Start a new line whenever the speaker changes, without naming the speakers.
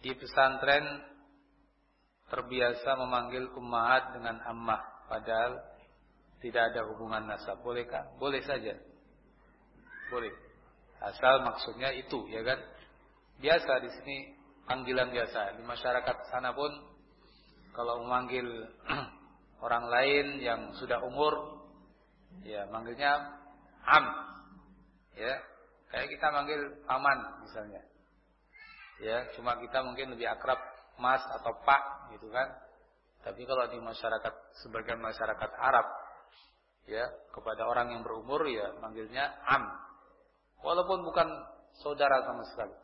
di pesantren terbiasa memanggil ummahat dengan ammah padahal tidak ada hubungan nasab. Bolehkah? Boleh saja. Boleh. Asal maksudnya itu, ya kan? Biasa di sini panggilan biasa. Di masyarakat sana pun kalau memanggil orang lain yang sudah umur ya manggilnya am. Ya. Kayak kita manggil paman misalnya. Ya, cuma kita mungkin lebih akrab mas atau pak gitu kan. Tapi kalau di masyarakat sebagian masyarakat Arab ya kepada orang yang berumur ya manggilnya am. Walaupun bukan saudara sama sekali.